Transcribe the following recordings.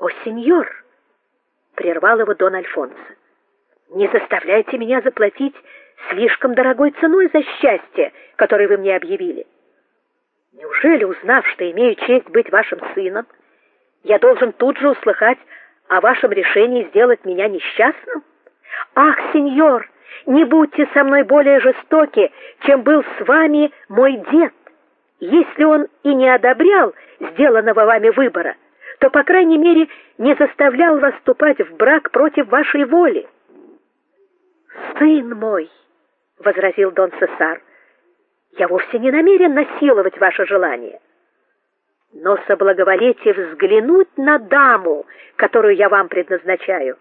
"О, сеньор", прервал его Дон Альфонсо. "Не заставляйте меня заплатить слишком дорогой ценой за счастье, которое вы мне объявили. Неужели, узнав, что имею честь быть вашим сыном, я должен тут же услыхать о вашем решении сделать меня несчастным? Ах, сеньор, не будьте со мной более жестоки, чем был с вами мой дед. Если он и не одобрял сделанного вами выбора, то по крайней мере не заставлял вас вступать в брак против вашей воли. Сын мой, возразил Дон Цесар. Я вовсе не намерен насиловать ваше желание. Но соблаговолите взглянуть на даму, которую я вам предназначаю.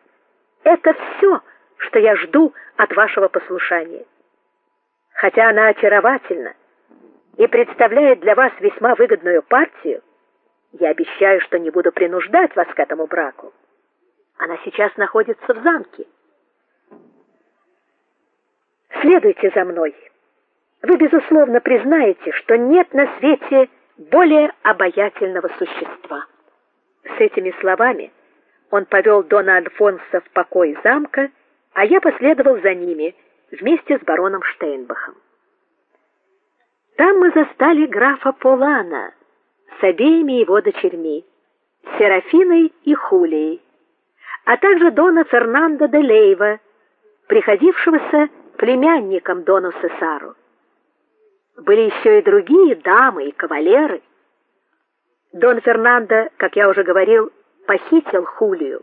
Это все, что я жду от вашего послушания. Хотя она очаровательна и представляет для вас весьма выгодную партию, я обещаю, что не буду принуждать вас к этому браку. Она сейчас находится в замке. Следуйте за мной. Вы безусловно признаете, что нет на свете более обаятельного существа. С этими словами он повел дона Альфонса в покой замка, а я последовал за ними вместе с бароном Штейнбахом. Там мы застали графа Полана с обеими его дочерьми, Серафиной и Хулией, а также дона Фернандо де Лейва, приходившегося племянником дону Сесару. Были еще и другие дамы и кавалеры. Дон Фернандо, как я уже говорил, похитил Хулию,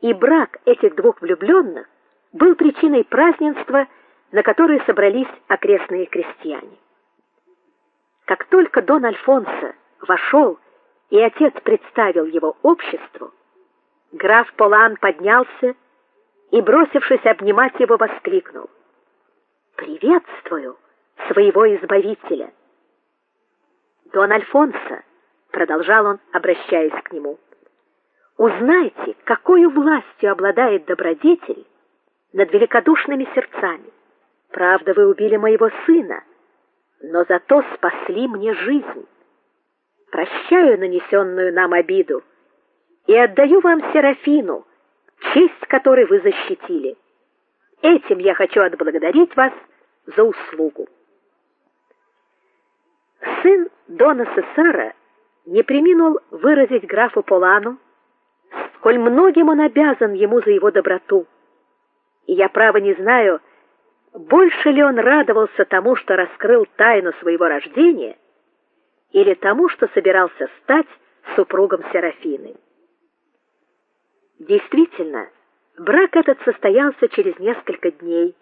и брак этих двух влюбленных был причиной празднества, на которое собрались окрестные крестьяне. Как только Дон Альфонсо вошел, и отец представил его обществу, граф Полан поднялся и, бросившись обнимать его, воскликнул: "Приветствую своего избавителя!" Дон Альфонсо, продолжал он, обращаясь к нему, узнайте, какой властью обладает добродетель над великодушными сердцами. Правда, вы убили моего сына, но зато спасли мне жизнь. Прощаю нанесенную нам обиду и отдаю вам Серафину, честь которой вы защитили. Этим я хочу отблагодарить вас за услугу. Сын дона Сесара не преминул выразить графу Полану, сколь многим он обязан ему за его доброту. И я право не знаю, больше ли он радовался тому, что раскрыл тайну своего рождения, или тому, что собирался стать супругом Серафины. Действительно, брак этот состоялся через несколько дней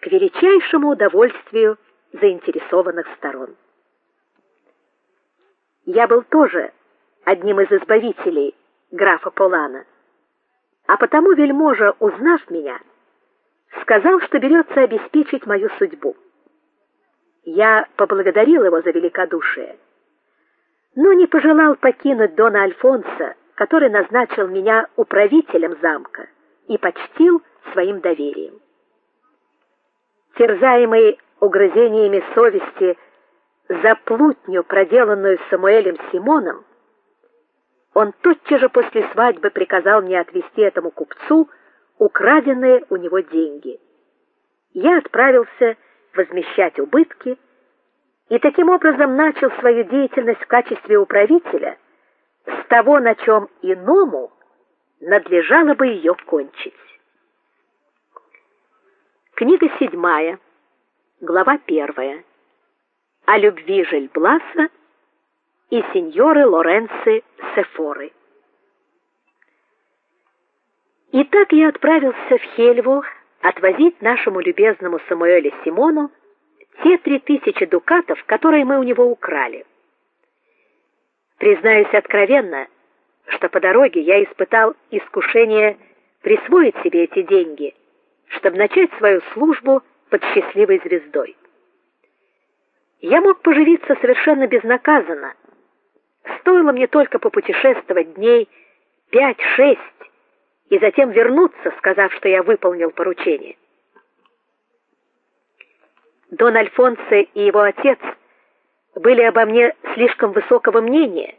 к величайшему удовольствию заинтересованных сторон. Я был тоже одним из избавителей графа Полана. А потому вельможа, узнав меня, сказал, что берется обеспечить мою судьбу. Я поблагодарил его за великодушие, но не пожелал покинуть дона Альфонса, который назначил меня управителем замка и почтил своим доверием. Терзаемый угрызениями совести за плутню, проделанную Самуэлем Симоном, он тотчас же после свадьбы приказал мне отвезти этому купцу украденные у него деньги. Я отправился возмещать убытки и таким образом начал свою деятельность в качестве управителя с того, на чем иному надлежало бы ее кончить. Книга седьмая, глава первая. О любви Жильбласа и сеньоры Лоренци Сефоры. Итак, я отправился в Хельву отвозить нашему любезному Самуэлю Симону те три тысячи дукатов, которые мы у него украли. Признаюсь откровенно, что по дороге я испытал искушение присвоить себе эти деньги, чтобы начать свою службу под счастливой звездой. Я мог поживиться совершенно безнаказанно. Стоило мне только попутешествовать дней пять-шесть и затем вернуться, сказав, что я выполнил поручение. Дон Альфонсо и его отец были обо мне слишком высокого мнения,